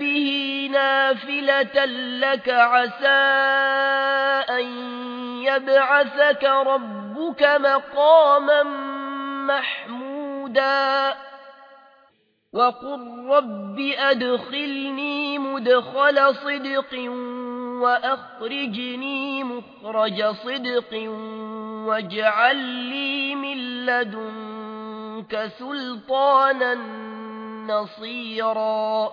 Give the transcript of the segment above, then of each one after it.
به نافلة لك عسى أن يبعثك ربك مقاما محمودا وقل رب أدخلني مدخل صدق وأخرجني مخرج صدق واجعل لي من لدنك سلطانا نصيرا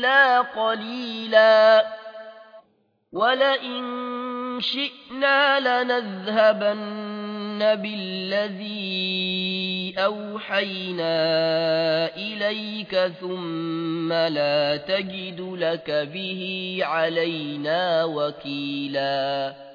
إلا قليلا. ولئن شئنا لنذهبن بالذي أوحينا إليك ثم لا تجد لك به علينا وكيلاً.